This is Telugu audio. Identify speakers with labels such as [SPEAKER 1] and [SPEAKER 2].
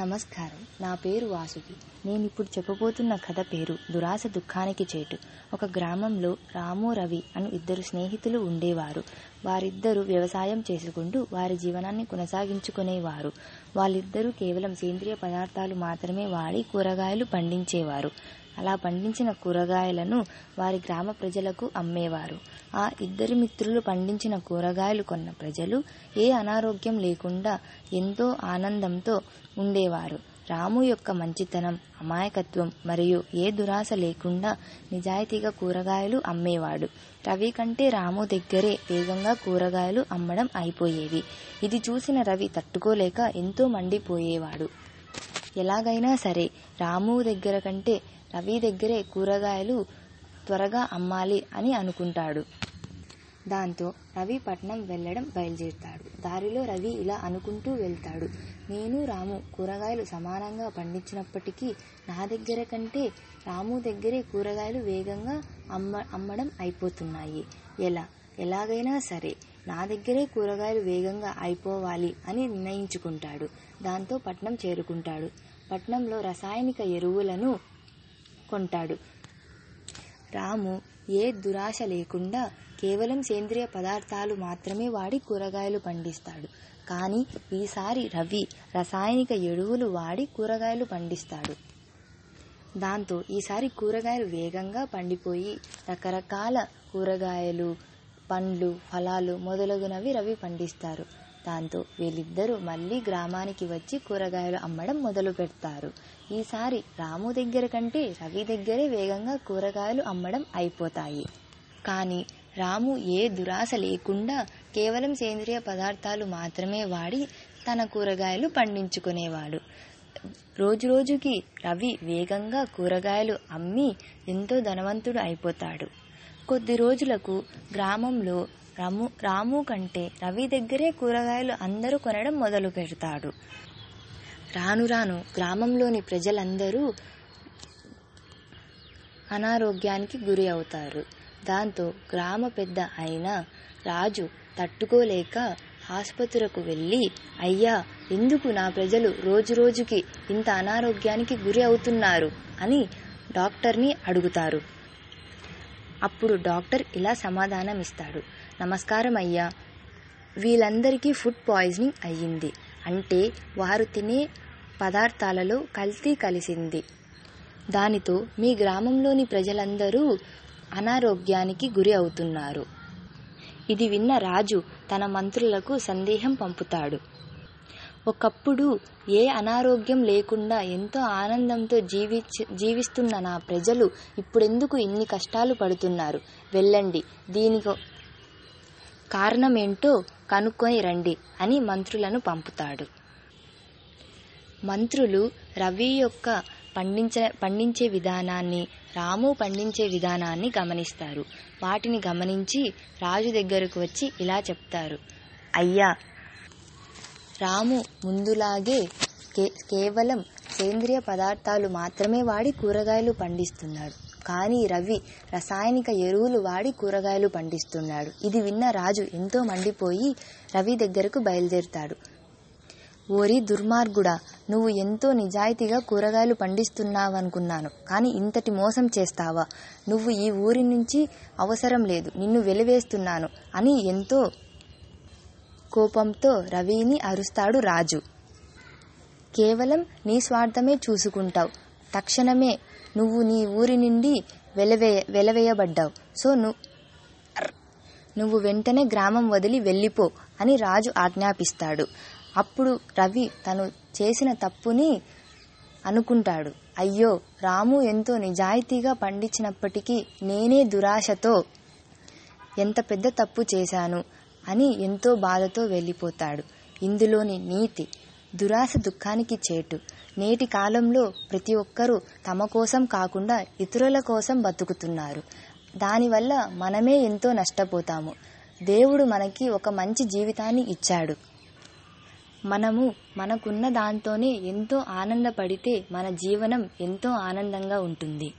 [SPEAKER 1] నమస్కారం. నా పేరు వాసుకి. నేను ఇప్పుడు చెప్పబోతున్న కథ పేరు దురాశ దుఃఖానికి చేటు. ఒక గ్రామంలో రాము రవి అను ఇద్దరు స్నేహితులు ఉండేవారు. వారిద్దరూ వ్యవసాయం చేసుకుంటూ వారి జీవనాన్ని కొనసాగించుకునేవారు. వాళ్ళిద్దరూ కేవలం సేంద్రియ పదార్థాలు మాత్రమే వాడి కూరగాయలు పండించేవారు. అలా పండించిన కూరగాయలను వారి గ్రామ ప్రజలకు అమ్మేవారు. ఆ ఇద్దరు మిత్రులు పండించిన కూరగాయలు కొన్న ప్రజలు ఏ అనారోగ్యం లేకుండా ఎంతో ఆనందంతో ఉండేవారు. రాము యొక్క మంచితనం అమాయకత్వం మరియు ఏ దురాశ లేకుండా నిజాయితీగా కూరగాయలు అమ్మేవాడు. రవి కంటే రాము దగ్గరే వేగంగా కూరగాయలు అమ్మడం అయిపోయేవి. ఇది చూసిన రవి తట్టుకోలేక ఎంతో మండిపోయేవాడు. ఎలాగైనా సరే రాము దగ్గర కంటే రవి దగ్గరే కూరగాయలు త్వరగా అమ్మాలి అని అనుకుంటాడు. దాంతో రవి పట్నం వెళ్ళడం బయలుదేరుతాడు. దారిలో రవి ఇలా అనుకుంటూ వెళ్తాడు. నేను రాము కూరగాయలు సమానంగా పండించినప్పటికీ నా దగ్గర కంటే రాము దగ్గరే కూరగాయలు వేగంగా అమ్మ అమ్మడం అయిపోతున్నాయి. ఎలా? ఎలాగైనా సరే నా దగ్గరే కూరగాయలు వేగంగా అయిపోవాలి అని నిర్ణయించుకుంటాడు. దాంతో పట్నం చేరుకుంటాడు. పట్నంలో రసాయనిక ఎరువులను కొంటాడు రాము ఏ దురాశ లేకుండా కేవలం సేంద్రియ పదార్థాలు మాత్రమే వాడి కూరగాయలు పండిస్తాడు. కానీ ఈసారి రవి రసాయనిక ఎరువులు వాడి కూరగాయలు పండిస్తాడు. దాంతో ఈసారి కూరగాయలు వేగంగా పండిపోయి రకరకాల కూరగాయలు పండ్లు ఫలాలు మొదలగునవి రవి పండిస్తారు. దాంతో వీళ్ళిద్దరూ మళ్ళీ గ్రామానికి వచ్చి కూరగాయలు అమ్మడం మొదలు పెడతారు. ఈసారి రాము దగ్గర కంటే రవి దగ్గరే వేగంగా కూరగాయలు అమ్మడం అయిపోతాయి. కానీ రాము ఏ దురాశ లేకుండా కేవలం సేంద్రియ పదార్థాలు మాత్రమే వాడి తన కూరగాయలు పండించుకునేవాడు. రోజురోజుకి రవి వేగంగా కూరగాయలు అమ్మి ఎంతో ధనవంతుడు అయిపోతాడు. కొద్ది రోజులకు గ్రామంలో రాము రాము కంటే రవి దగ్గరే కూరగాయలు అందరూ కొనడం మొదలు పెడతాడు. రాను రాను గ్రామంలోని ప్రజలందరూ అనారోగ్యానికి గురి అవుతారు. దాంతో గ్రామ పెద్ద అయిన రాజు తట్టుకోలేక ఆసుపత్రికి వెళ్ళి అయ్యా ఎందుకు నా ప్రజలు రోజు రోజుకి ఇంత అనారోగ్యానికి గురి అవుతున్నారు? అని డాక్టర్ని అడుగుతారు. అప్పుడు డాక్టర్ ఇలా సమాధానం ఇస్తాడు నమస్కారం అయ్యా. వీళ్ళందరికీ ఫుడ్ పాయిజనింగ్ అయ్యింది. అంటే వారు తినే పదార్థాలలో కల్తీ కలిసింది. దానితో మీ గ్రామంలోని ప్రజలందరూ అనారోగ్యానికి గురి అవుతున్నారు. ఇది విన్న రాజు తన మంత్రులకు సందేహం పంపుతాడు. ఒకప్పుడు ఏ అనారోగ్యం లేకుండా ఎంతో ఆనందంతో జీవి జీవిస్తున్న నా ప్రజలు ఇప్పుడెందుకు ఇన్ని కష్టాలు పడుతున్నారు? వెళ్ళండి. దీనికి కారణమేంటో కనుక్కొని రండి అని మంత్రులను పంపుతాడు. మంత్రులు రవి యొక్క పండించ పండించే విధానాన్ని రాము పండించే విధానాన్ని గమనిస్తారు. వాటిని గమనించి రాజు దగ్గరకు వచ్చి ఇలా చెప్తారు. అయ్యా రాము ముందులాగే కే కేవలం సేంద్రియ పదార్థాలు మాత్రమే వాడి కూరగాయలు పండిస్తున్నాడు. కానీ రవి రసాయనిక ఎరువులు వాడి కూరగాయలు పండిస్తున్నాడు. ఇది విన్న రాజు ఎంతో మండిపోయి రవి దగ్గరకు బయలుదేరుతాడు. ఓరి దుర్మార్గుడా నువ్వు ఎంతో నిజాయితీగా కూరగాయలు పండిస్తున్నావనుకున్నాను కానీ ఇంతటి మోసం చేస్తావా? నువ్వు ఈ ఊరి నుంచి అవసరం లేదు నిన్ను వెలివేస్తున్నాను అని ఎంతో కోపంతో రవిని అరుస్తాడు రాజు. కేవలం నీ స్వార్థమే చూసుకుంటావు తక్షణమే నువ్వు నీ ఊరి నుండి వెలవేయ వెలవేయబడ్డావు. సో నువ్వు నువ్వు వెంటనే గ్రామం వదిలి వెళ్ళిపో అని రాజు ఆజ్ఞాపిస్తాడు. అప్పుడు రవి తను చేసిన తప్పుని అనుకుంటాడు. అయ్యో రాము ఎంతో నిజాయితీగా పండించినప్పటికీ నేనే దురాశతో ఎంత పెద్ద తప్పు చేశాను అని ఎంతో బాధతో వెళ్ళిపోతాడు. ఇందులోని నీతి దురాశ దుఃఖానికి చేటు. నేటి కాలంలో ప్రతి ఒక్కరూ తమ కోసం కాకుండా ఇతరుల కోసం బతుకుతున్నారు. దానివల్ల మనమే ఎంతో నష్టపోతాము. దేవుడు మనకి ఒక మంచి జీవితాన్ని ఇచ్చాడు. మనము మనకున్న దాంతోనే ఎంతో ఆనందపడితే మన జీవనం ఎంతో ఆనందంగా ఉంటుంది.